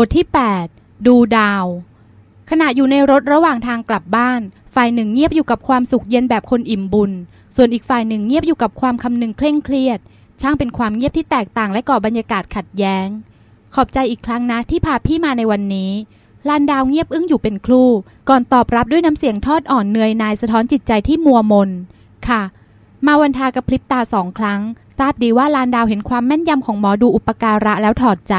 บทที่ 8 ดูดาว ขณะอยู่ในรถระหว่างทางกลับบ้าน ฝ่ายหนึ่งเงียบอยู่กับความสุขเย็นแบบคนอิ่มบุญ ส่วนอีกฝ่ายหนึ่งเงียบอยู่กับความคำนึงเคร่งเครียด ช่างเป็นความเงียบที่แตกต่างและก่อบรรยากาศขัดแย้ง ขอบใจอีกครั้งนะที่พาพี่มาในวันนี้ลานดาวเงียบอึ้งอยู่เป็นครู่ ก่อนตอบรับด้วยน้ำเสียงทอดอ่อนเหนื่อยนายสะท้อนจิตใจที่มัวมน ค่ะ มาวันทากระพริบตาสองครั้ง ทราบดีว่าลานดาวเห็นความแม่นยำของหมอดูอุปการะแล้วถอดใจ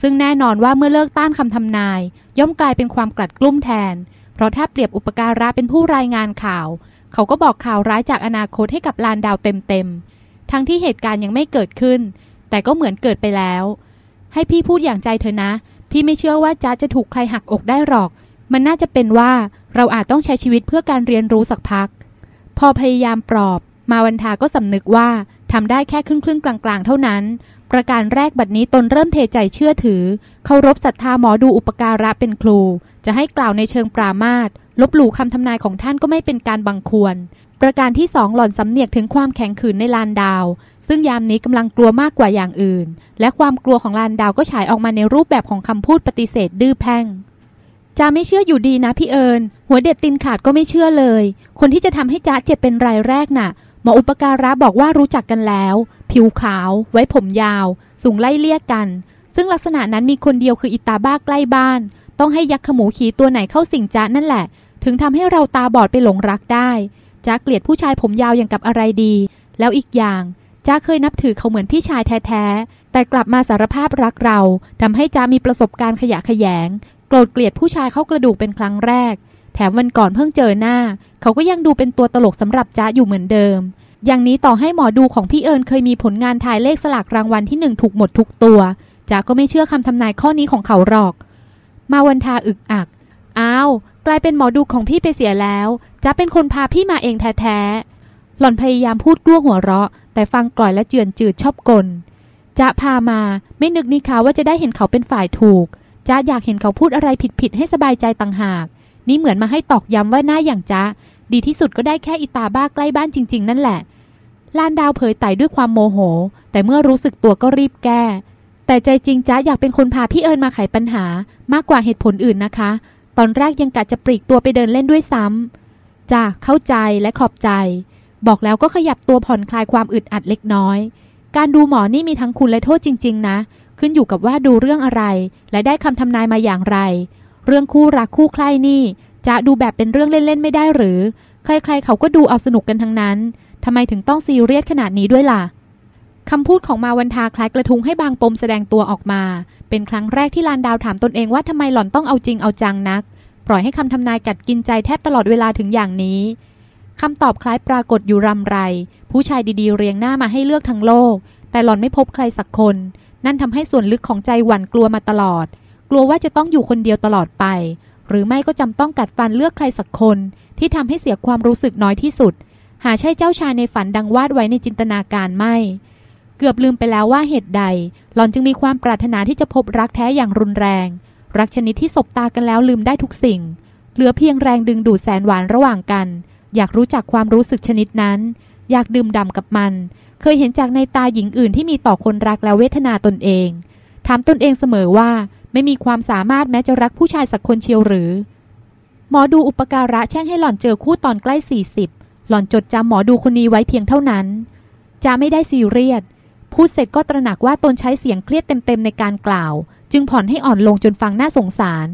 ซึ่งแน่นอนว่าเมื่อเลิกต้านคำทำนาย ย่อมกลายเป็นความกลัดกลุ้มแทน เพราะถ้าเปรียบอุปการะเป็นผู้รายงานข่าว เขาก็บอกข่าวร้ายจากอนาคตให้กับลานดาวเต็มๆ ทั้งที่เหตุการณ์ยังไม่เกิดขึ้น แต่ก็เหมือนเกิดไปแล้ว ให้พี่พูดอย่างใจเถอนะ พี่ไม่เชื่อว่าจ๊ะจะถูกใครหักอกได้หรอก มันน่าจะเป็นว่าเราอาจต้องใช้ชีวิตเพื่อการเรียนรู้สักพัก พอพยายามปลอบ มาวันทาก็สำนึกว่าทำได้แค่ครึ่งๆกลางๆ เท่านั้น ประการแรกบัดนี้ตนเริ่มเทใจเชื่อถือ เคารพศรัทธาหมอดูอุปการะเป็นครู จะให้กล่าวในเชิงปรามาสลบหลู่คำทำนายของท่านก็ไม่เป็นการบังควร ประการที่สองหล่อนสำเนียกถึงความแข็งขืนในลานดาว ซึ่งยามนี้กำลังกลัวมากกว่าอย่างอื่น และความกลัวของลานดาวก็ฉายออกมาในรูปแบบของคำพูดปฏิเสธดื้อแพ่งจ้าไม่เชื่ออยู่ดีนะพี่เอิญหัวเด็ดตินขาดก็ไม่เชื่อเลย คนที่จะทำให้จ้าเจ็บเป็นรายแรกน่ะ หมออุปการะบอกว่ารู้จักกันแล้ว ผิวขาว ไว้ผมยาว สูงไล่เลี่ยกัน ซึ่งลักษณะนั้นมีคนเดียวคืออิตาบ้าใกล้บ้าน ต้องให้ยักษ์ขมูขี่ตัวไหนเข้าสิงจ้านั่นแหละ ถึงทำให้เราตาบอดไปหลงรักได้จ้าเกลียดผู้ชายผมยาวอย่างกับอะไรดี แล้วอีกอย่างจ้าเคยนับถือเขาเหมือนพี่ชายแท้ๆ แต่กลับมาสารภาพรักเราทำให้จ้ามีประสบการณ์ขยะแขยง โกรธเกลียดผู้ชายเข้ากระดูกเป็นครั้งแรก มวันก่อนเพิ่งเจอหน้า เขาก็ยังดูเป็นตัวตลกสำหรับจ้าอยู่เหมือนเดิม อย่างนี้ต่อให้หมอดูของพี่เอิญเคยมีผลงานทายเลขสลากรางวัลที่หนึ่งถูกหมดทุกตัวจ้าก็ไม่เชื่อคำทำนายข้อนี้ของเขาหรอก มาวันทาอึกอัก อ้าว กลายเป็นหมอดูของพี่ไปเสียแล้วจ้าเป็นคนพาพี่มาเองแท้ๆ หล่อนพยายามพูดกลั้วหัวเราะ แต่ฟังกล่อยและเจือนจืดชอบกลจ้าพามา ไม่นึกนี่คะว่าจะได้เห็นเขาเป็นฝ่ายถูกจ้าอยากเห็นเขาพูดอะไรผิดๆให้สบายใจต่างหาก นี่เหมือนมาให้ตอกย้ำว่าหน้าอย่างจ้าดีที่สุดก็ได้แค่อิตาบ้าใกล้บ้านจริง ๆ นั่นแหละ ลานดาวเผยไต่ด้วยความโมโห แต่เมื่อรู้สึกตัวก็รีบแก้ แต่ใจจริงจ้าอยากเป็นคนพาพี่เอิญมาไขปัญหามากกว่าเหตุผลอื่นนะคะ ตอนแรกยังกะจะปลีกตัวไปเดินเล่นด้วยซ้ำจ้าเข้าใจและขอบใจ บอกแล้วก็ขยับตัวผ่อนคลายความอึดอัดเล็กน้อย การดูหมอนี่มีทั้งคุณและโทษจริง ๆ นะ ขึ้นอยู่กับว่าดูเรื่องอะไร และได้คำทำนายมาอย่างไร เรื่องคู่รักคู่ใคร่นี่จะดูแบบเป็นเรื่องเล่นๆไม่ได้หรือ ใครๆเขาก็ดูเอาสนุกกันทั้งนั้นทำไมถึงต้องซีเรียสขนาดนี้ด้วยล่ะคำพูดของมาวันทาคล้ายกระทุ้งให้บางปมแสดงตัวออกมา เป็นครั้งแรกที่ลานดาวถามตนเองว่าทำไมหล่อนต้องเอาจริงเอาจังนัก ปล่อยให้คำทำนายกัดกินใจแทบตลอดเวลาถึงอย่างนี้คำตอบคล้ายปรากฏอยู่รำไร ผู้ชายดีๆ เรียงหน้ามาให้เลือกทั้งโลก แต่หล่อนไม่พบใครสักคน นั่นทำให้ส่วนลึกของใจหวั่นกลัวมาตลอด กลัวว่าจะต้องอยู่คนเดียวตลอดไป หรือไม่ก็จำต้องกัดฟันเลือกใครสักคน ที่ทำให้เสียความรู้สึกน้อยที่สุด หาใช่เจ้าชายในฝันดังวาดไว้ในจินตนาการไม่ เกือบลืมไปแล้วว่าเหตุใด หล่อนจึงมีความปรารถนาที่จะพบรักแท้อย่างรุนแรง รักชนิดที่สบตากันแล้วลืมได้ทุกสิ่ง เหลือเพียงแรงดึงดูดแสนหวานระหว่างกัน อยากรู้จักความรู้สึกชนิดนั้น อยากดื่มด่ำกับมัน เคยเห็นจากในตาหญิงอื่นที่มีต่อคนรักและเวทนาตนเอง ถามตนเองเสมอว่า ไม่มีความสามารถแม้จะรักผู้ชายสักคนเชียวหรือ หมอดูอุปการะแช่งให้หล่อนเจอคู่ตอนใกล้ 40 หล่อนจดจำหมอดูคนนี้ไว้เพียงเท่านั้น จะไม่ได้ซีเรียสพูดเสร็จก็ตระหนักว่าตนใช้เสียงเครียดเต็มๆในการกล่าว จึงผ่อนให้อ่อนลงจนฟังน่าสงสาร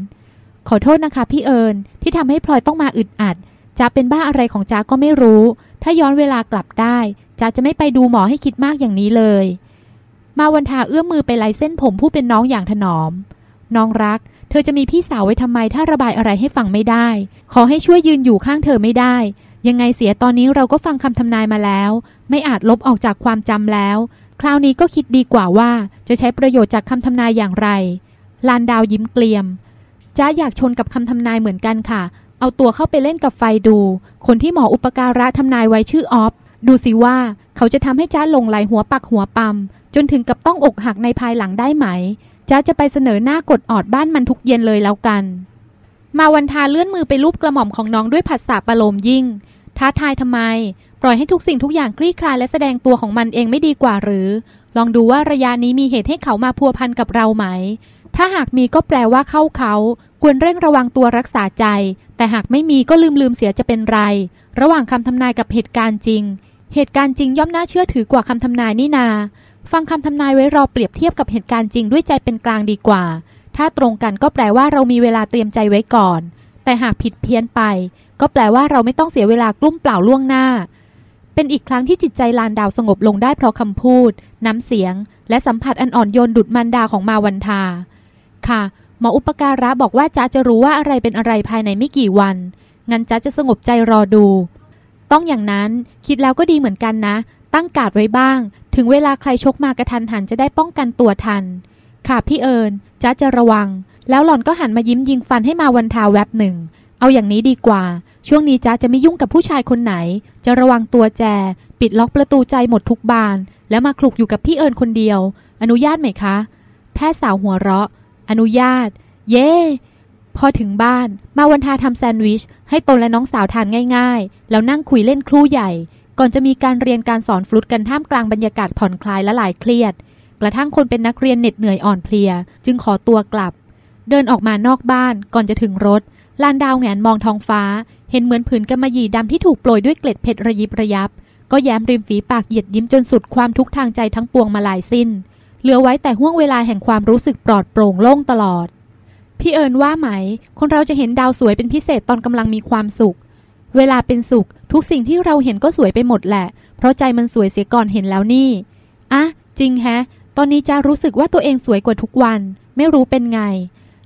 ขอโทษนะคะพี่เอิญที่ทำให้พลอยต้องมาอึดอัดจ้าเป็นบ้าอะไรของจ้าก็ไม่รู้ ถ้าย้อนเวลากลับได้จ้าจะไม่ไปดูหมอให้คิดมากอย่างนี้เลย มาวันทาเอื้อมมือไปไล่เส้นผมผู้เป็นน้องอย่างถนอม น้องรัก เธอจะมีพี่สาวไว้ทำไมถ้าระบายอะไรให้ฟังไม่ได้ ขอให้ช่วยยืนอยู่ข้างเธอไม่ได้ ยังไงเสียตอนนี้เราก็ฟังคำทำนายมาแล้ว ไม่อาจลบออกจากความจำแล้ว คราวนี้ก็คิดดีกว่าว่าจะใช้ประโยชน์จากคำทำนายอย่างไร ลานดาวยิ้มเกลียมจ้าอยากชนกับคำทำนายเหมือนกันค่ะ เอาตัวเข้าไปเล่นกับไฟดู คนที่หมออุปการะทำนายไว้ชื่อออฟ ดูสิว่าเขาจะทำให้จ้าลงไหลหัวปักหัวปั๊มจนถึงกับต้องอกหักในภายหลังได้ไหม จ้าจะไปเสนอหน้ากดออดบ้านมันทุกเย็นเลยแล้วกัน มาวันทาเลื่อนมือไปลูบกระหม่อมของน้องด้วยผัสสะประโลมยิ่ง ท้าทายทำไม ปล่อยให้ทุกสิ่งทุกอย่างคลี่คลายและแสดงตัวของมันเองไม่ดีกว่าหรือ ลองดูว่าระยะนี้มีเหตุให้เขามาพัวพันกับเราไหม ถ้าหากมีก็แปลว่าเข้าเขา ควรเร่งระวังตัวรักษาใจ แต่หากไม่มีก็ลืมลืมเสียจะเป็นไร ระหว่างคำทำนายกับเหตุการณ์จริง เหตุการณ์จริงย่อมน่าเชื่อถือกว่าคำทำนายนี่นา ฟังคำทำนายไว้รอเปรียบเทียบกับเหตุการณ์จริงด้วยใจเป็นกลางดีกว่า ถ้าตรงกันก็แปลว่าเรามีเวลาเตรียมใจไว้ก่อน แต่หากผิดเพี้ยนไป ก็แปลว่าเราไม่ต้องเสียเวลากลุ้มเปล่าล่วงหน้า เป็นอีกครั้งที่จิตใจลานดาวสงบลงได้เพราะคำพูด น้ำเสียง และสัมผัสอันอ่อนโยนดุดมันดาของมาวันทา ค่ะ หมออุปการะบอกว่าจ้าจะรู้ว่าอะไรเป็นอะไรภายในไม่กี่วัน งั้นจ้าจะสงบใจรอดู ต้องอย่างนั้น คิดแล้วก็ดีเหมือนกันนะ ตั้งการ์ดไว้บ้าง ถึงเวลาใครชกมากระทันหันจะได้ป้องกันตัวทัน ค่ะพี่เอิญจ้าจะระวัง แล้วหล่อนก็หันมายิ้มยิงฟันให้มาวันทาแวบหนึ่ง เอาอย่างนี้ดีกว่า ช่วงนี้จ้าจะไม่ยุ่งกับผู้ชายคนไหน จะระวังตัวแจ ปิดล็อกประตูใจหมดทุกบาน แล้วมาคลุกอยู่กับพี่เอิญคนเดียว อนุญาตไหมคะ แพทย์สาวหัวเราะ อนุญาต เย่พอถึงบ้านมาวันทาทำแซนด์วิช ให้ตนและน้องสาวทานง่าย ๆ แล้วนั่งคุยเล่นครู่ใหญ่ ก่อนจะมีการเรียนการสอนฟลุตกันท่ามกลางบรรยากาศผ่อนคลายและหลายเครียด กระทั่งคนเป็นนักเรียนเหน็ดเหนื่อยอ่อนเพลีย จึงขอตัวกลับ เดินออกมานอกบ้าน ก่อนจะถึงรถ ลานดาวแงนมองท้องฟ้า เห็นเหมือนผืนกำมะหยี่ดำที่ถูกโปรยด้วยเกล็ดเพชรระยิบระยับ ก็แย้มริมฝีปากเหยียดยิ้มจนสุดความทุกข์ทางใจทั้งปวงมาลายสิ้น เหลือไว้แต่ห่วงเวลาแห่งความรู้สึกปลอดโปร่งโล่งตลอดพี่เอิญว่าไหม คนเราจะเห็นดาวสวยเป็นพิเศษตอนกำลังมีความสุข เวลาเป็นสุข ทุกสิ่งที่เราเห็นก็สวยไปหมดแหละ เพราะใจมันสวยเสียก่อนเห็นแล้วนี่อะจริงแฮะ ตอนนี้จะรู้สึกว่าตัวเองสวยกว่าทุกวัน ไม่รู้เป็นไง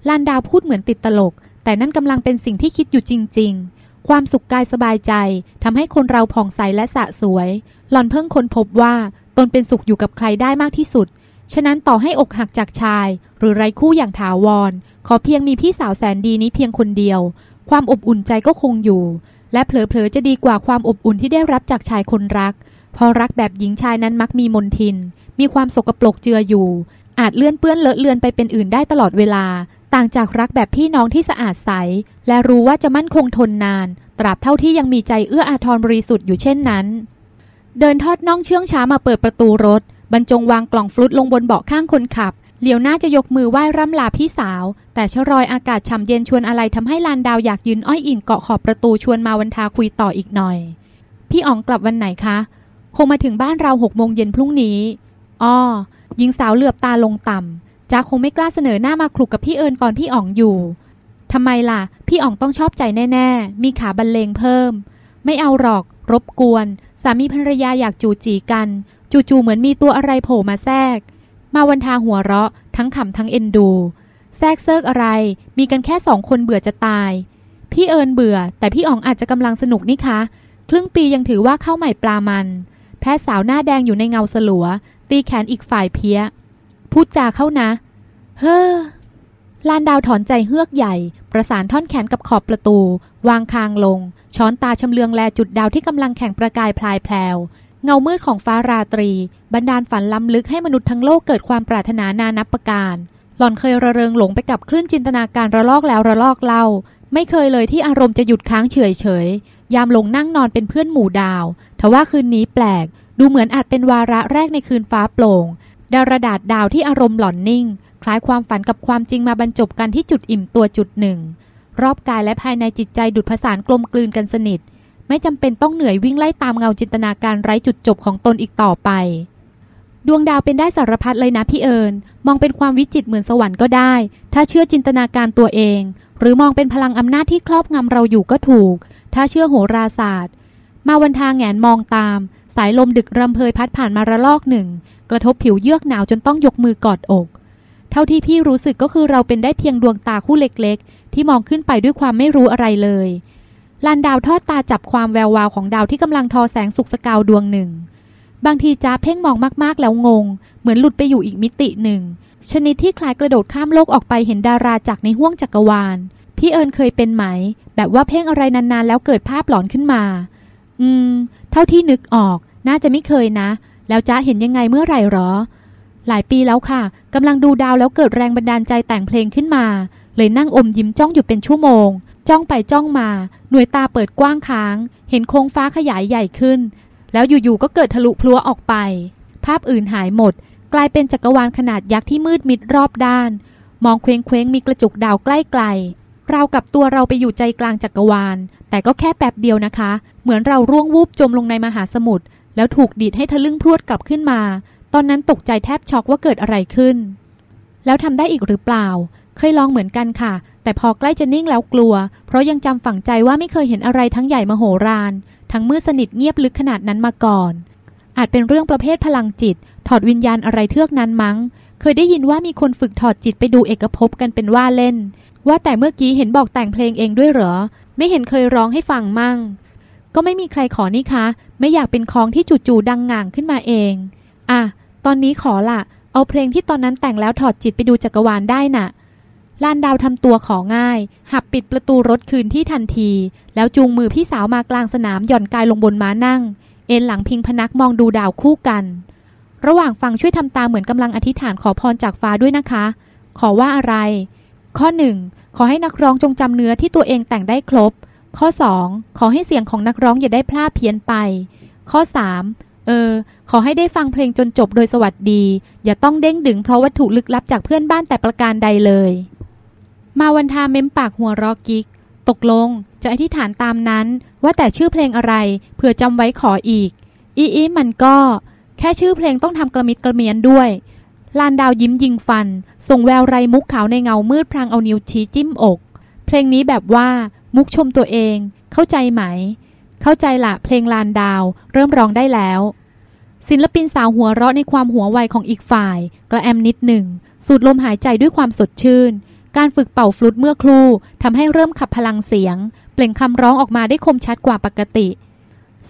ลานดาวพูดเหมือนติดตลก แต่นั่นกำลังเป็นสิ่งที่คิดอยู่จริง ๆ ความสุขกายสบายใจทำให้คนเราผ่องใสและสะสวย หล่อนเพิ่งค้นพบว่าตนเป็นสุขอยู่กับใครได้มากที่สุด ฉะนั้นต่อให้อกหักจากชาย หรือไร้คู่อย่างถาวร ขอเพียงมีพี่สาวแสนดีนี้เพียงคนเดียว ความอบอุ่นใจก็คงอยู่ และเผลอๆจะดีกว่าความอบอุ่นที่ได้รับจากชายคนรักพราะรักแบบหญิงชายนั้นมักมีมนทิน มีความสกปรกเจืออยู่ อาจเลื่อนเปื้อนเลอะเลือนไปเป็นอื่นได้ตลอดเวลา ต่างจากรักแบบพี่น้องที่สะอาดใส และรู้ว่าจะมั่นคงทนนาน ตราบเท่าที่ยังมีใจเอื้ออาทรบริสุทธิ์อยู่เช่นนั้น เดินทอดน่องเชื่องช้ามาเปิดประตูรถ บรรจงวางกล่องฟลุตลงบนเบาะข้างคนขับ เหลียวหน้าจะยกมือไหว้ร่ำลาพี่สาว แต่ชรอยอากาศฉ่ำเย็นชวนอะไรทำให้ลานดาวอยากยืนอ้อยอิงเกาะขอบประตูชวนมาวันทาคุยต่ออีกหน่อย พี่อ๋องกลับวันไหนคะ คงมาถึงบ้านเราหกโมงเย็นพรุ่งนี้อ้อหญิงสาวเหลือบตาลงต่ำจ้าคงไม่กล้าเสนอหน้ามาคลุกกับพี่เอิญตอนพี่อ๋องอยู่ทำไมล่ะ พี่อ๋องต้องชอบใจแน่ ๆ มีขาบรรเลงเพิ่ม ไม่เอาหรอก รบกวน สามีภรรยาอยากจูจีกัน จู่ๆเหมือนมีตัวอะไรโผล่มาแทรก มาวันทาหัวเราะ ทั้งขำทั้งเอ็นดู แทรกเซิกอะไร มีกันแค่สองคนเบื่อจะตาย พี่เอิญเบื่อ แต่พี่อ๋องอาจจะกำลังสนุกนี่คะ ครึ่งปียังถือว่าเข้าใหม่ปลามัน แพทย์สาวหน้าแดงอยู่ในเงาสลัว ตีแขนอีกฝ่ายเพี้ย พูดจาเข้านะ เฮ้อลานดาวถอนใจเฮือกใหญ่ ประสานท่อนแขนกับขอบประตู วางคางลง ช้อนตาชำเลืองแลจุดดาวที่กำลังแข่งประกายพลายแพลว เงามืดของฟ้าราตรี บันดาลฝันล้ำลึกให้มนุษย์ทั้งโลกเกิดความปรารถนานานับประการ หล่อนเคยระเริงหลงไปกับคลื่นจินตนาการระลอกแล้วระลอกเล่า ไม่เคยเลยที่อารมณ์จะหยุดค้างเฉยเฉยยามลงนั่งนอนเป็นเพื่อนหมู่ดาวทว่าคืนนี้แปลก ดูเหมือนอาจเป็นวาระแรกในคืนฟ้าโปร่งดาวระดาษดาวที่อารมณ์หล่อนนิ่ง คล้ายความฝันกับความจริงมาบรรจบกันที่จุดอิ่มตัวจุดหนึ่ง รอบกายและภายในจิตใจดุดผสานกลมกลืนกันสนิท ไม่จำเป็นต้องเหนื่อยวิ่งไล่ตามเงาจินตนาการไร้จุดจบของตนอีกต่อไป ดวงดาวเป็นได้สารพัดเลยนะพี่เอิญมองเป็นความวิจิตเหมือนสวรรค์ก็ได้ ถ้าเชื่อจินตนาการตัวเอง หรือมองเป็นพลังอำนาจที่ครอบงำเราอยู่ก็ถูก ถ้าเชื่อโหราศาสตร์ มาวันทางแงนมองตาม สายลมดึกรำเพยพัดผ่านมาระลอกหนึ่ง กระทบผิวเยือกหนาวจนต้องยกมือกอดอก เท่าที่พี่รู้สึกก็คือเราเป็นได้เพียงดวงตาคู่เล็กๆ ที่มองขึ้นไปด้วยความไม่รู้อะไรเลยลานดาวทอดตาจับความแวววาวของดาวที่กำลังทอแสงสุกสกาวดวงหนึ่ง บางทีจ้าเพ่งมองมากๆแล้วงง เหมือนหลุดไปอยู่อีกมิติหนึ่ง ชนิดที่คล้ายกระโดดข้ามโลกออกไปเห็นดาราจากในห้วงจักรวาล พี่เอิญเคยเป็นไหม แบบว่าเพ่งอะไรนานๆ แล้วเกิดภาพหลอนขึ้นมา อืม เท่าที่นึกออก น่าจะไม่เคยนะ แล้วจ้าเห็นยังไงเมื่อไหร่หรอ หลายปีแล้วค่ะกำลังดูดาวแล้วเกิดแรงบันดาลใจแต่งเพลงขึ้นมา เลยนั่งอมยิ้มจ้องอยู่เป็นชั่วโมง จ้องไปจ้องมา หน่วยตาเปิดกว้างค้าง เห็นโครงฟ้าขยายใหญ่ขึ้น แล้วอยู่ๆก็เกิดทะลุพลัวออกไป ภาพอื่นหายหมด กลายเป็นจักรวาลขนาดยักษ์ที่มืดมิดรอบด้าน มองเคว้งเคว้งมีกระจุกดาวใกล้ไกลเรากับตัวเราไปอยู่ใจกลางจักรวาล แต่ก็แค่แป๊บเดียวนะคะ เหมือนเราร่วงวูบจมลงในมหาสมุทรแล้วถูกดีดให้ทะลึ่งพรวดกลับขึ้นมา ตอนนั้นตกใจแทบช็อกว่าเกิดอะไรขึ้น แล้วทำได้อีกหรือเปล่า เคยลองเหมือนกันค่ะ แต่พอใกล้จะนิ่งแล้วกลัว เพราะยังจำฝังใจว่าไม่เคยเห็นอะไรทั้งใหญ่มโหฬาร ทั้งมืดสนิทเงียบลึกขนาดนั้นมาก่อน อาจเป็นเรื่องประเภทพลังจิต ถอดวิญญาณอะไรเทือกนั้นมั้ง เคยได้ยินว่ามีคนฝึกถอดจิตไปดูเอกภพกันเป็นว่าเล่น ว่าแต่เมื่อกี้เห็นบอกแต่งเพลงเองด้วยเหรอ ไม่เห็นเคยร้องให้ฟังมั่ง ก็ไม่มีใครขอนี่คะ ไม่อยากเป็นของที่จู่ๆดังง่างขึ้นมาเอง อะ ตอนนี้ขอละเอาเพลงที่ตอนนั้นแต่งแล้วถอดจิตไปดูจักรวาลได้น่ะ ลานดาวทำตัวของ่าย หับปิดประตูรถคืนที่ทันที แล้วจูงมือพี่สาวมากลางสนามหย่อนกายลงบนม้านั่ง เอ็นหลังพิงพนักมองดูดาวคู่กัน ระหว่างฟังช่วยทำตาเหมือนกำลังอธิษฐานขอพรจากฟ้าด้วยนะคะ ขอว่าอะไร ข้อหนึ่งขอให้นักร้องจงจำเนื้อที่ตัวเองแต่งได้ครบ ข้อ 2 ขอให้เสียงของนักร้องอย่าได้พลาดเพี้ยนไป ข้อ 3 เออ ขอให้ได้ฟังเพลงจนจบโดยสวัสดี อย่าต้องเด้งดึงเพราะวัตถุลึกลับจากเพื่อนบ้านแต่ประการใดเลย มาวันทาเม้มปากหัวรอกิก ตกลงจะอธิษฐานตามนั้น ว่าแต่ชื่อเพลงอะไรเผื่อจำไว้ขออีก อีอีมันก็ แค่ชื่อเพลงต้องทำกระมิดกระเมียนด้วย ลานดาวยิ้มยิงฟัน ส่งแววไรมุกขาวในเงามืดพรางเอานิ้วชี้จิ้มอก เพลงนี้แบบว่า มุกชมตัวเอง เข้าใจไหม เข้าใจละเพลงลานดาว เริ่มร้องได้แล้ว ศิลปินสาวหัวเราะในความหัวไวของอีกฝ่าย กระแอมนิดหนึ่ง สูดลมหายใจด้วยความสดชื่น การฝึกเป่าฟลุตเมื่อครู่ทำให้เริ่มขับพลังเสียง เปล่งคำร้องออกมาได้คมชัดกว่าปกติ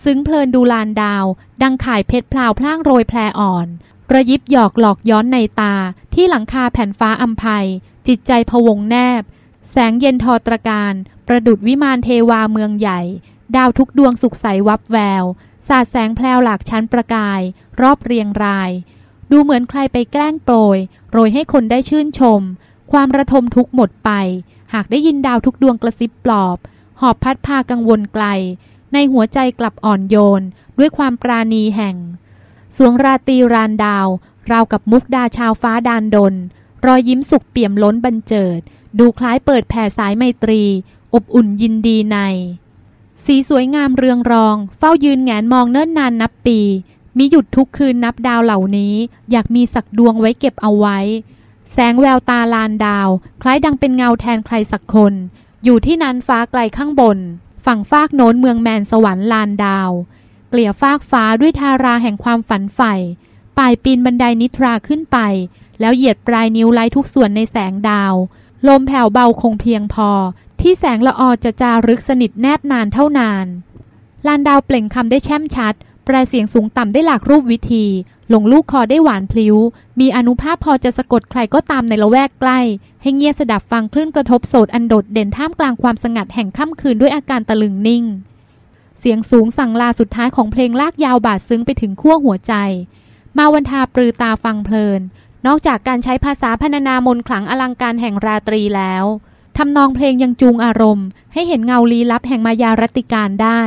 ซึ้งเพลินดูลานดาว ดังข่ายเพชรพลาวพล่างโรยแพรอ่อนระยิบหยอกหลอกย้อนในตา ที่หลังคาแผ่นฟ้าอัมภัย จิตใจพวงแนบ แสงเย็นทอตรการ ประดุดวิมานเทวาเมืองใหญ่ ดาวทุกดวงสุขใสวับแวว สาดแสงแพลวหลากชั้นประกาย รอบเรียงราย ดูเหมือนใครไปแกล้งโปรย โรยให้คนได้ชื่นชม ความระทมทุกหมดไป หากได้ยินดาวทุกดวงกระซิบปลอบ หอบพัดพากังวลไกล ในหัวใจกลับอ่อนโยน ด้วยความปราณีแห่ง สวงราตรีรานดาว ราวกับมุกดาชาวฟ้าดานดน รอยยิ้มสุขเปี่ยมล้นบันเจิด ดูคล้ายเปิดแผ่สายไมตรี อบอุ่นยินดีใน สีสวยงามเรืองรอง เฝ้ายืนแงนมองเนิ่นนานนับปีมีหยุดทุกคืนนับดาวเหล่านี้ อยากมีสักดวงไว้เก็บเอาไว้ แสงแววตาลานดาว คล้ายดังเป็นเงาแทนใครสักคน อยู่ที่นั้นฟ้าไกลข้างบน ฝั่งฟากโน้นเมืองแมนสวรรค์ลานดาว เกลี่ยฟากฟ้าด้วยทาราแห่งความฝันใฝ่ป่ายปีนบันไดนิทราขึ้นไป แล้วเหยียดปลายนิ้วไล่ทุกส่วนในแสงดาว ลมแผ่วเบาคงเพียงพอ ที่แสงละออจะจารึกสนิทแนบนานเท่านาน ลานดาวเปล่งคำได้แช่มชัด แปลเสียงสูงต่ำได้หลากรูปวิธี ลงลูกคอได้หวานพลิ้ว มีอนุภาพพอจะสะกดใครก็ตามในละแวกใกล้ ให้เงียสดับฟังคลื่นกระทบโสดอันโดดเด่นท่ามกลางความสงัดแห่งค่ำคืนด้วยอาการตะลึงนิ่ง เสียงสูงสั่งลาสุดท้ายของเพลงลากยาวบาดซึ้งไปถึงขั้วหัวใจ มาวันทาปรือตาฟังเพลิน นอกจากการใช้ภาษาพรรณนามนขลังอลังการแห่งราตรีแล้วทำนองเพลงยังจูงอารมณ์ ให้เห็นเงาลีลับแห่งมายารติการได้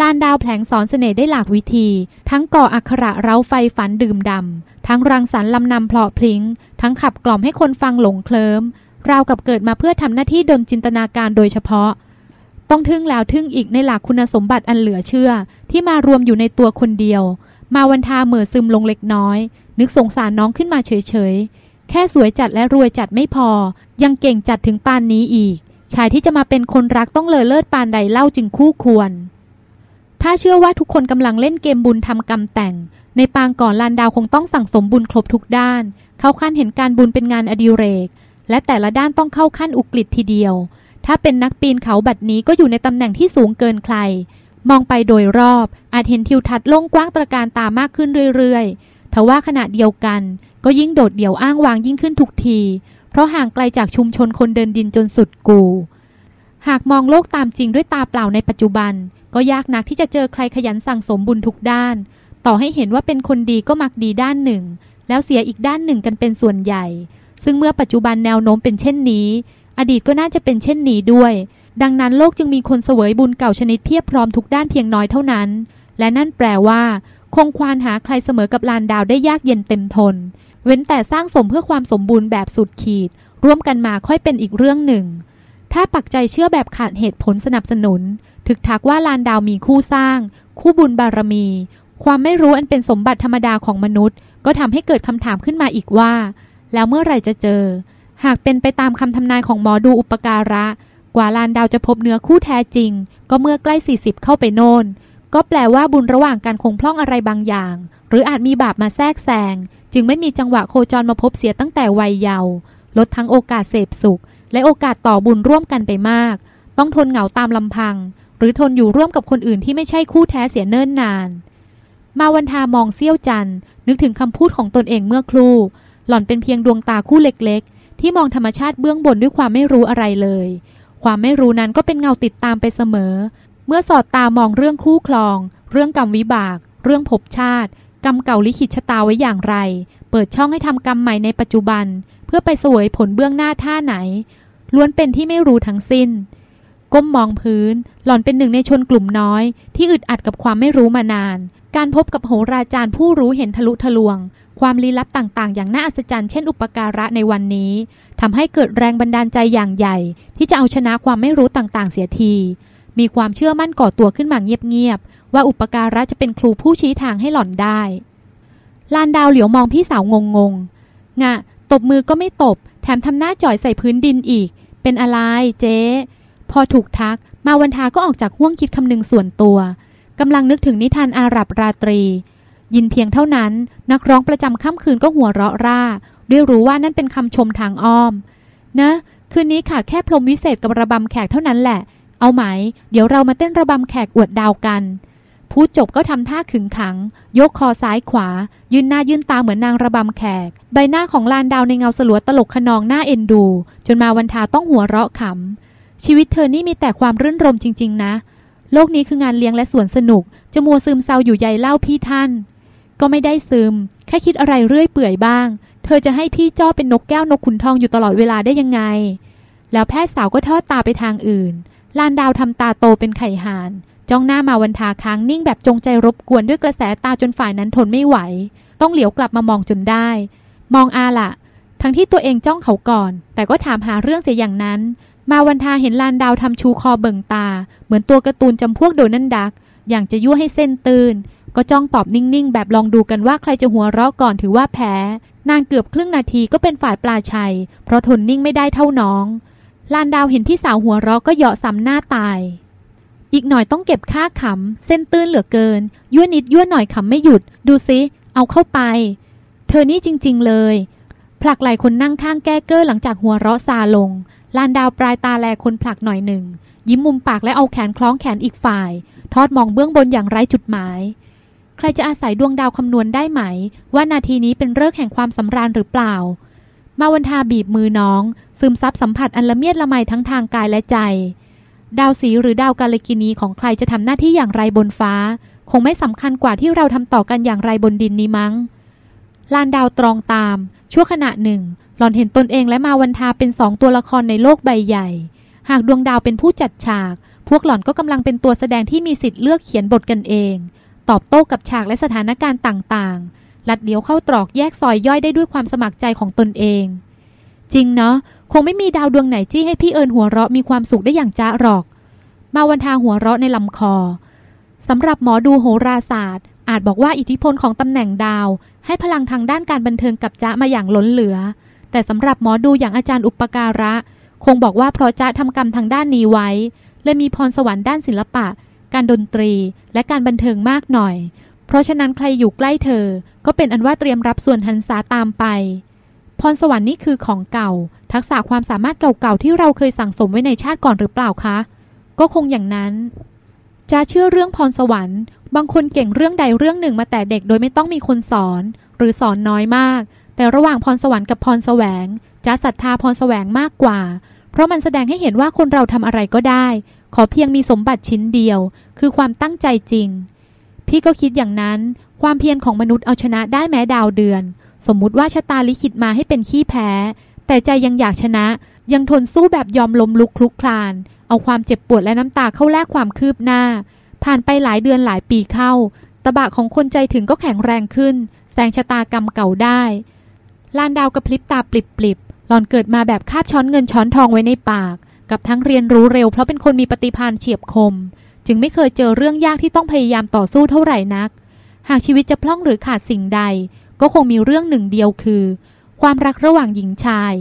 ลานดาวแผลงสอนเสน่ห์ได้หลากวิธี ทั้งก่ออักขระเร้าไฟฝันดื่มดำ ทั้งรังสรรค์ลำนำเพลาะพลิงทั้งขับกล่อมให้คนฟังหลงเคลิ้มราวกับเกิดมาเพื่อทำหน้าที่ดนจินตนาการโดยเฉพาะ ต้องทึ่งแล้วทึ่งอีกในหลักคุณสมบัติอันเหลือเชื่อ ที่มารวมอยู่ในตัวคนเดียว มาวันทาเหม่อซึมลงเล็กน้อย นึกสงสารน้องขึ้นมาเฉยๆ แค่สวยจัดและรวยจัดไม่พอ ยังเก่งจัดถึงปานนี้อีก ชายที่จะมาเป็นคนรักต้องเลอเลิศปานใดเล่าจึงคู่ควร ถ้าเชื่อว่าทุกคนกำลังเล่นเกมบุญทำกรรมแต่ง ในปางก่อนลานดาวคงต้องสั่งสมบุญครบทุกด้าน เข้าขั้นเห็นการบุญเป็นงานอดิเรก และแต่ละด้านต้องเข้าขั้นอุกฤษทีเดียว ถ้าเป็นนักปีนเขาบัดนี้ก็อยู่ในตำแหน่งที่สูงเกินใคร มองไปโดยรอบอาจเห็นทิวทัศน์โล่งกว้างตระการตามากขึ้นเรื่อยๆทว่าขณะเดียวกัน ก็ยิ่งโดดเดี่ยวอ้างวางยิ่งขึ้นทุกที เพราะห่างไกลจากชุมชนคนเดินดินจนสุดกู หากมองโลกตามจริงด้วยตาเปล่าในปัจจุบัน ก็ยากนักที่จะเจอใครขยันสั่งสมบุญทุกด้าน ต่อให้เห็นว่าเป็นคนดีก็มักดีด้านหนึ่ง แล้วเสียอีกด้านหนึ่งกันเป็นส่วนใหญ่ ซึ่งเมื่อปัจจุบันแนวโน้มเป็นเช่นนี้ อดีตก็น่าจะเป็นเช่นนี้ด้วย ดังนั้นโลกจึงมีคนเสวยบุญเก่าชนิดเพียบพร้อมทุกด้านเพียงน้อยเท่านั้น และนั่นแปลว่า คงควานหาใครเสมอกับลานดาวได้ยากเย็นเต็มทน เว้นแต่สร้างสมเพื่อความสมบูรณ์แบบสุดขีด ร่วมกันมาค่อยเป็นอีกเรื่องหนึ่ง ถ้าปักใจเชื่อแบบขาดเหตุผลสนับสนุน ถึกทักว่าลานดาวมีคู่สร้าง คู่บุญบารมี ความไม่รู้อันเป็นสมบัติธรรมดาของมนุษย์ ก็ทำให้เกิดคำถามขึ้นมาอีกว่า แล้วเมื่อไหร่จะเจอ หากเป็นไปตามคำทำนายของหมอดูอุปการะ กว่าลานดาวจะพบเนื้อคู่แท้จริง ก็เมื่อใกล้ 40 เข้าไปโน่น ก็แปลว่าบุญระหว่างการคงพล่องอะไรบางอย่าง หรืออาจมีบาปมาแทรกแซงจึงไม่มีจังหวะโคจรมาพบเสียตั้งแต่วัยเยาว์ลดทั้งโอกาสเสพสุข และโอกาสต่อบุญร่วมกันไปมาก ต้องทนเหงาตามลำพัง หรือทนอยู่ร่วมกับคนอื่นที่ไม่ใช่คู่แท้เสียเนิ่นนาน มาวันทามองเซี่ยวจันนึกถึงคำพูดของตนเองเมื่อครู่ หล่อนเป็นเพียงดวงตาคู่เล็กๆ ที่มองธรรมชาติเบื้องบนด้วยความไม่รู้อะไรเลย ความไม่รู้นั้นก็เป็นเงาติดตามไปเสมอ เมื่อสอดตามองเรื่องคู่ครอง เรื่องกรรมวิบาก เรื่องภพชาติ กรรมเก่าลิขิตชะตาไว้อย่างไร เปิดช่องให้ทำกรรมใหม่ในปัจจุบัน เพื่อไปสวยผลเบื้องหน้าท่าไหนล้วนเป็นที่ไม่รู้ทั้งสิ้น ก้มมองพื้น หล่อนเป็นหนึ่งในชนกลุ่มน้อย ที่อึดอัดกับความไม่รู้มานาน การพบกับโหราจารย์ผู้รู้เห็นทะลุทะลวง ความลี้ลับต่างๆ อย่างน่าอัศจรรย์เช่นอุปการะในวันนี้ทำให้เกิดแรงบันดาลใจอย่างใหญ่ ที่จะเอาชนะความไม่รู้ต่างๆ เสียที มีความเชื่อมั่นก่อตัวขึ้นมาเงียบๆว่าอุปการะจะเป็นครูผู้ชี้ทางให้หล่อนได้ลานดาวเหลียวมองพี่สาวงงๆงะตบมือก็ไม่ตบ แถมทำหน้าจ่อยใส่พื้นดินอีก เป็นอะไรเจ๊ พอถูกทักมาวันทาก็ออกจากห่วงคิดคำนึงส่วนตัวกำลังนึกถึงนิทานอาหรับราตรี ยินเพียงเท่านั้น นักร้องประจำค่ำคืนก็หัวเราะร่า ด้วยรู้ว่านั่นเป็นคำชมทางอ้อม นะ คืนนี้ขาดแค่พรมวิเศษกับระบำแขกเท่านั้นแหละ เอาไหม เดี๋ยวเรามาเต้นระบำแขกอวดดาวกันพูดจบก็ทำท่าขึงขัง ยกคอซ้ายขวา ยืนหน้ายืนตาเหมือนนางระบำแขก ใบหน้าของลานดาวในเงาสลัวตลกขนองหน้าเอ็นดู จนมาวันทาต้องหัวเราะขำ ชีวิตเธอนี่มีแต่ความรื่นรมจริง ๆ นะ โลกนี้คืองานเลี้ยงและสวนสนุก จะมัวซึมเศร้าอยู่ใยเล่าพี่ท่าน ก็ไม่ได้ซึม แค่คิดอะไรเรื่อยเปื่อยบ้าง เธอจะให้พี่จ้อเป็นนกแก้วนกขุนทองอยู่ตลอดเวลาได้ยังไง แล้วแพทย์สาวก็ทอดตาไปทางอื่น ลานดาวทำตาโตเป็นไข่หาน จ้องหน้ามาวันทาค้างนิ่งแบบจงใจรบกวนด้วยกระแสตาจนฝ่ายนั้นทนไม่ไหว ต้องเหลียวกลับมามองจนได้ มองอาละทั้งที่ตัวเองจ้องเขาก่อน แต่ก็ถามหาเรื่องเสียอย่างนั้น มาวันทาเห็นลานดาวทำชูคอเบิ่งตา เหมือนตัวการ์ตูนจำพวกโดนันดัก อย่างจะยั่วให้เส้นตื่น ก็จ้องตอบนิ่งๆ แบบลองดูกันว่าใครจะหัวเราะก่อนถือว่าแพ้ นานเกือบครึ่งนาทีก็เป็นฝ่ายปลาชัย เพราะทนนิ่งไม่ได้เท่าน้อง ลานดาวเห็นพี่สาวหัวเราะก็เหยาะซ้ำหน้าตาย อีกหน่อยต้องเก็บค่าขำเส้นตื้นเหลือเกิน ยั่วนิดยั่วหน่อยขำไม่หยุด ดูซิเอาเข้าไป เธอนี่จริง ๆเลยผลักไหล่คนนั่งข้างแก้เก้อหลังจากหัวเราะซาลง ลานดาวปลายตาแลคนผลักหน่อยหนึ่ง ยิ้มมุมปากและเอาแขนคล้องแขนอีกฝ่าย ทอดมองเบื้องบนอย่างไร้จุดหมาย ใครจะอาศัยดวงดาวคำนวณได้ไหม ว่านาทีนี้เป็นเลิกแห่งความสำราญหรือเปล่า มาวันทาบีบมือน้อง ซึมซับสัมผัสอันละเมียดละไมทั้งทางกายและใจ ดาวสีหรือดาวกาลกินีของใครจะทำหน้าที่อย่างไรบนฟ้า คงไม่สำคัญกว่าที่เราทำต่อกันอย่างไรบนดินนี้มั้งลานดาวตรองตาม ชั่วขณะหนึ่ง หล่อนเห็นตนเองและมาวันทาเป็นสองตัวละครในโลกใบใหญ่ หากดวงดาวเป็นผู้จัดฉาก พวกหล่อนก็กำลังเป็นตัวแสดงที่มีสิทธิ์เลือกเขียนบทกันเอง ตอบโต้กับฉากและสถานการณ์ต่างๆ ลัดเลี้ยวเข้าตรอกแยกซอยย่อยได้ด้วยความสมัครใจของตนเอง จริงเนาะคงไม่มีดาวดวงไหนจี้ให้พี่เอิญหัวเราะมีความสุขได้อย่างจ้าหรอก มาวันทาหัวเราะในลำคอสำหรับหมอดูโหราศาสตร์ อาจบอกว่าอิทธิพลของตำแหน่งดาว ให้พลังทางด้านการบันเทิงกับจ้ามาอย่างล้นเหลือ แต่สำหรับหมอดูอย่างอาจารย์อุปการะ คงบอกว่าเพราะจ้าทำกรรมทางด้านนี้ไว้เลยมีพรสวรรค์ด้านศิลปะ การดนตรีและการบันเทิงมากหน่อย เพราะฉะนั้นใครอยู่ใกล้เธอ ก็เป็นอันว่าเตรียมรับส่วนหันษาตามไป พรสวรรค์นี่คือของเก่า ทักษะความสามารถเก่าๆที่เราเคยสั่งสมไว้ในชาติก่อนหรือเปล่าคะ ก็คงอย่างนั้นจะเชื่อเรื่องพรสวรรค์ บางคนเก่งเรื่องใดเรื่องหนึ่งมาแต่เด็กโดยไม่ต้องมีคนสอน หรือสอนน้อยมาก แต่ระหว่างพรสวรรค์กับพรแสวงจะศรัทธาพรแสวงมากกว่า เพราะมันแสดงให้เห็นว่าคนเราทำอะไรก็ได้ ขอเพียงมีสมบัติชิ้นเดียว คือความตั้งใจจริง พี่ก็คิดอย่างนั้น ความเพียรของมนุษย์เอาชนะได้แม้ดาวเดือน สมมุติว่าชะตาลิขิตมาให้เป็นขี้แพ้ แต่ใจยังอยากชนะ ยังทนสู้แบบยอมล้มลุกคลุกคลาน เอาความเจ็บปวดและน้ำตาเข้าแลกความคืบหน้า ผ่านไปหลายเดือนหลายปีเข้า ตะบะของคนใจถึงก็แข็งแรงขึ้นแซงชะตากรรมเก่าได้ ลานดาวกระพริบตาปลิบๆ หลอนเกิดมาแบบคาบช้อนเงินช้อนทองไว้ในปาก กับทั้งเรียนรู้เร็วเพราะเป็นคนมีปฏิภาณเฉียบคม จึงไม่เคยเจอเรื่องยากที่ต้องพยายามต่อสู้เท่าไหร่นัก หากชีวิตจะพล่องหรือขาดสิ่งใด ก็คงมีเรื่องหนึ่งเดียวคือ ความรักระหว่างหญิงชาย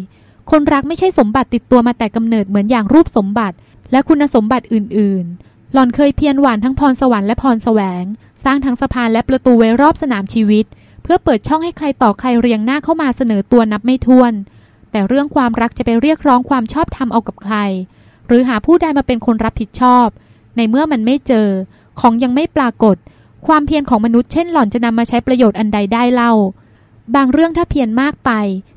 คนรักไม่ใช่สมบัติติดตัวมาแต่กำเนิดเหมือนอย่างรูปสมบัติ และคุณสมบัติอื่น ๆ หล่อนเคยเพียรหวานทั้งพรสวรรค์และพรแสวง สร้างทั้งสะพานและประตูไว้รอบสนามชีวิต พื่อเปิดช่องให้ใครต่อใครเรียงหน้าเข้ามาเสนอตัวนับไม่ถ้วน แต่เรื่องความรักจะไปเรียกร้องความชอบธรรมเอากับใคร หรือหาผู้ใดมาเป็นคนรับผิดชอบ ในเมื่อมันไม่เจอ ของยังไม่ปรากฏ ความเพียรของมนุษย์เช่นหล่อนจะนำมาใช้ประโยชน์อันใดได้เล่า บางเรื่องถ้าเพียรมากไป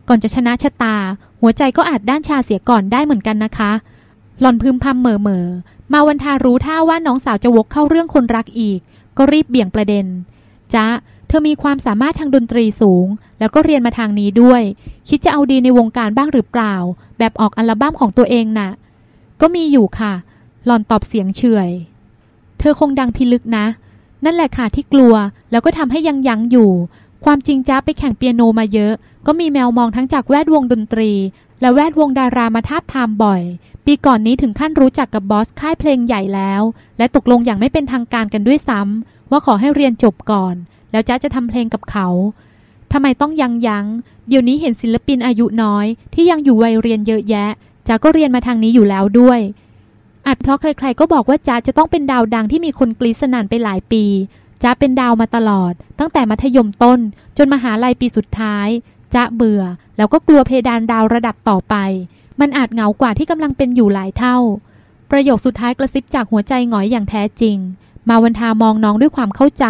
ก่อนจะชนะชะตา หัวใจก็อาจด้านชาเสียก่อนได้เหมือนกันนะคะ หล่อนพึมพำเหม่อเมอมาวันทารู้ท่าว่าน้องสาวจะวกเข้าเรื่องคนรักอีก ก็รีบเบี่ยงประเด็นจ๊ะ เธอมีความสามารถทางดนตรีสูง แล้วก็เรียนมาทางนี้ด้วย คิดจะเอาดีในวงการบ้างหรือเปล่า แบบออกอัลบั้มของตัวเองน่ะ ก็มีอยู่ค่ะ หล่อนตอบเสียงเฉยเธอคงดังพิลึกนะ นั่นแหละค่ะที่กลัว แล้วก็ทำให้ยังยั้งอยู่ ความจริงจ้าไปแข่งเปียโนมาเยอะ ก็มีแมวมองทั้งจากแวดวงดนตรี และแวดวงดารามาทาบทามบ่อย ปีก่อนนี้ถึงขั้นรู้จักกับบอสค่ายเพลงใหญ่แล้ว และตกลงอย่างไม่เป็นทางการกันด้วยซ้ำว่าขอให้เรียนจบก่อน แล้วจ้าจะทำเพลงกับเขาทำไมต้องยังยัง้ง เดี๋ยวนี้เห็นศิลปินอายุน้อย ที่ยังอยู่วัยเรียนเยอะแยะจ้าก็เรียนมาทางนี้อยู่แล้วด้วย อาจเพราะใครๆก็บอกว่าจ้าจะต้องเป็นดาวดังที่มีคนกรีสนันไปหลายปีจ้าเป็นดาวมาตลอด ตั้งแต่มัธยมต้น จนมหาลัยปีสุดท้ายจ้าเบื่อ แล้วก็กลัวเพดานดาวระดับต่อไป มันอาจเหงากว่าที่กำลังเป็นอยู่หลายเท่า ประโยคสุดท้ายกระซิบจากหัวใจหงอยอย่างแท้จริง มาวันทามองน้องด้วยความเข้าใจ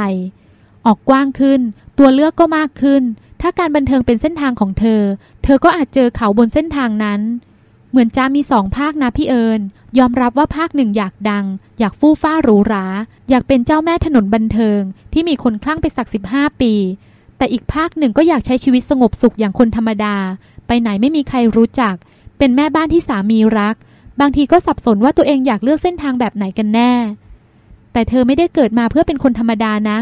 ออกกว้างขึ้น ตัวเลือกก็มากขึ้น ถ้าการบันเทิงเป็นเส้นทางของเธอ เธอก็อาจเจอเขาบนเส้นทางนั้น เหมือนจ้ามีสองภาคนะพี่เอิญยอมรับว่าภาคหนึ่งอยากดัง อยากฟู่ฟ้าหรูหรา อยากเป็นเจ้าแม่ถนนบันเทิง ที่มีคนคลั่งไปสักสิบห้าปี แต่อีกภาคหนึ่งก็อยากใช้ชีวิตสงบสุขอย่างคนธรรมดา ไปไหนไม่มีใครรู้จัก เป็นแม่บ้านที่สามีรัก บางทีก็สับสนว่าตัวเองอยากเลือกเส้นทางแบบไหนกันแน่ แต่เธอไม่ได้เกิดมาเพื่อเป็นคนธรรมดานะ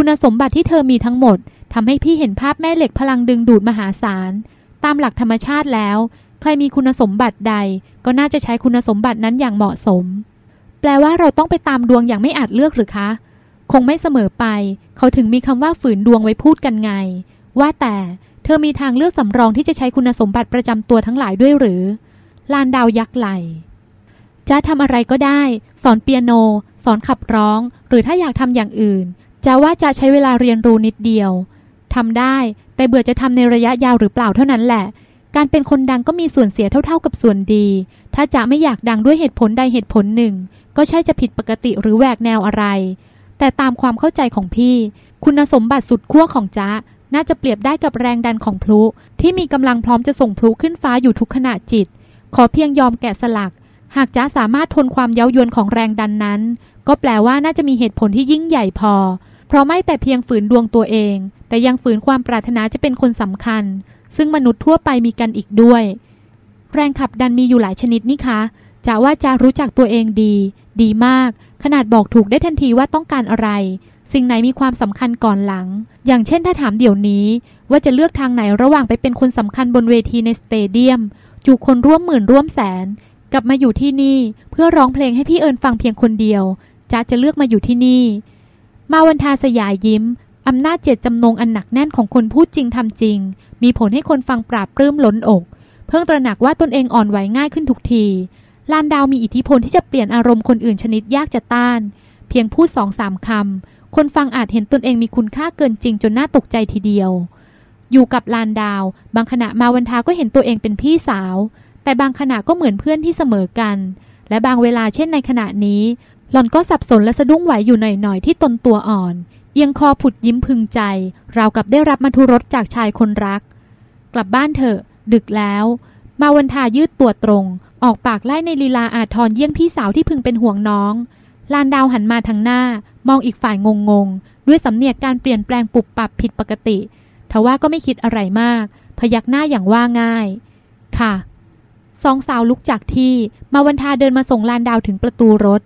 คุณสมบัติที่เธอมีทั้งหมดทำให้พี่เห็นภาพแม่เหล็กพลังดึงดูดมหาศาล ตามหลักธรรมชาติแล้ว ใครมีคุณสมบัติใด ก็น่าจะใช้คุณสมบัตินั้นอย่างเหมาะสม แปลว่าเราต้องไปตามดวงอย่างไม่อาจเลือกหรือคะ คงไม่เสมอไป เขาถึงมีคำว่าฝืนดวงไว้พูดกันไง ว่าแต่เธอมีทางเลือกสำรองที่จะใช้คุณสมบัติประจำตัวทั้งหลายด้วยหรือ ลานดาวยักไหลจะทำอะไรก็ได้ สอนเปียโน สอนขับร้อง หรือถ้าอยากทำอย่างอื่น จะว่าจะใช้เวลาเรียนรู้นิดเดียวทำได้แต่เบื่อจะทำในระยะยาวหรือเปล่าเท่านั้นแหละ การเป็นคนดังก็มีส่วนเสียเท่า ๆ กับส่วนดี ถ้าจะไม่อยากดังด้วยเหตุผลใดเหตุผลหนึ่ง ก็ใช่จะผิดปกติหรือแหวกแนวอะไร แต่ตามความเข้าใจของพี่ คุณสมบัติสุดขั้วของจ๊ะน่าจะเปรียบได้กับแรงดันของพลุ ที่มีกำลังพร้อมจะส่งพลุขึ้นฟ้าอยู่ทุกขณะจิต ขอเพียงยอมแกะสลัก หากจ๊ะสามารถทนความเย้ายวนของแรงดันนั้น ก็แปลว่าน่าจะมีเหตุผลที่ยิ่งใหญ่พอ เพราะไม่แต่เพียงฝืนดวงตัวเอง แต่ยังฝืนความปรารถนาจะเป็นคนสำคัญ ซึ่งมนุษย์ทั่วไปมีกันอีกด้วย แรงขับดันมีอยู่หลายชนิดนี่คะจะว่าจะรู้จักตัวเองดี ดีมาก ขนาดบอกถูกได้ทันทีว่าต้องการอะไร สิ่งไหนมีความสำคัญก่อนหลัง อย่างเช่นถ้าถามเดี๋ยวนี้ ว่าจะเลือกทางไหนระหว่างไปเป็นคนสำคัญบนเวทีในสเตเดียมจูคนร่วมหมื่นร่วมแสน กลับมาอยู่ที่นี่ เพื่อร้องเพลงให้พี่เอิญฟังเพียงคนเดียวจะจะเลือกมาอยู่ที่นี่ มาวันทาสยายยิ้ม อำนาจเจตจำนงอันหนักแน่นของคนพูดจริงทำจริง มีผลให้คนฟังปราบปลื้มล้นอก เพิ่งตระหนักว่าตนเองอ่อนไหวง่ายขึ้นทุกทีลานดาวมีอิทธิพลที่จะเปลี่ยนอารมณ์คนอื่นชนิดยากจะต้าน เพียงพูดสองสามคำ คนฟังอาจเห็นตนเองมีคุณค่าเกินจริงจนน่าตกใจทีเดียว อยู่กับลานดาว บางขณะมาวันทาก็เห็นตัวเองเป็นพี่สาว แต่บางขณะก็เหมือนเพื่อนที่เสมอกัน และบางเวลาเช่นในขณะนี้ หล่อนก็สับสนและสะดุ้งไหวอยู่หน่อยๆที่ตนตัวอ่อน เอียงคอผุดยิ้มพึงใจ ราวกับได้รับมาทุรสจากชายคนรัก กลับบ้านเถอะ ดึกแล้ว มาวันทายืดตัวตรง ออกปากไล่ในลีลาอาทรเยี่ยงพี่สาวที่พึงเป็นห่วงน้อง ลานดาวหันมาทางหน้า มองอีกฝ่ายงงงๆ ด้วยสำเนียกการเปลี่ยนแปลงปุบปับผิดปกติทว่าก็ไม่คิดอะไรมาก พยักหน้าอย่างว่าง่าย ค่ะสองสาวลุกจากที่ มาวันทาเดินมาส่งลานดาวถึงประตูรถ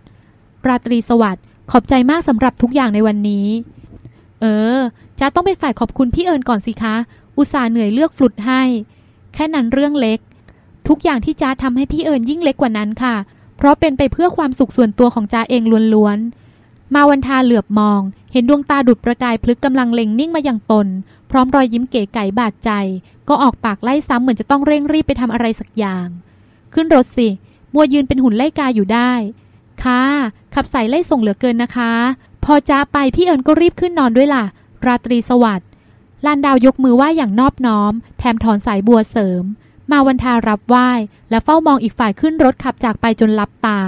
ราตรีสวัสดิ์ขอบใจมากสำหรับทุกอย่างในวันนี้ เออจ้าต้องเป็นฝ่ายขอบคุณพี่เอิญก่อนสิคะ อุตส่าห์เหนื่อยเลือกฟลุดให้ แค่นั้นเรื่องเล็ก ทุกอย่างที่จ้าทำให้พี่เอิญยิ่งเล็กกว่านั้นค่ะ เพราะเป็นไปเพื่อความสุขส่วนตัวของจ้าเองล้วนๆ มาวันทาเหลือบมอง เห็นดวงตาดุดประกายพลึกกำลังเล็งนิ่งมาอย่างตน พร้อมรอยยิ้มเก๋ไก๋บาดใจ ก็ออกปากไล่ซ้ำเหมือนจะต้องเร่งรีบไปทำอะไรสักอย่าง ขึ้นรถสิ มัวยืนเป็นหุ่นไล่กาอยู่ได้ค่ะ ขับสายไล่ส่งเหลือเกินนะคะ พอจ้าไปพี่เอิญก็รีบขึ้นนอนด้วยล่ะ ราตรีสวัสดิ์ลานดาวยกมือไหว้อย่างนอบน้อม แถมถอนสายบัวเสริม มาวันทารับไหว้ และเฝ้ามองอีกฝ่ายขึ้นรถขับจากไปจนลับตา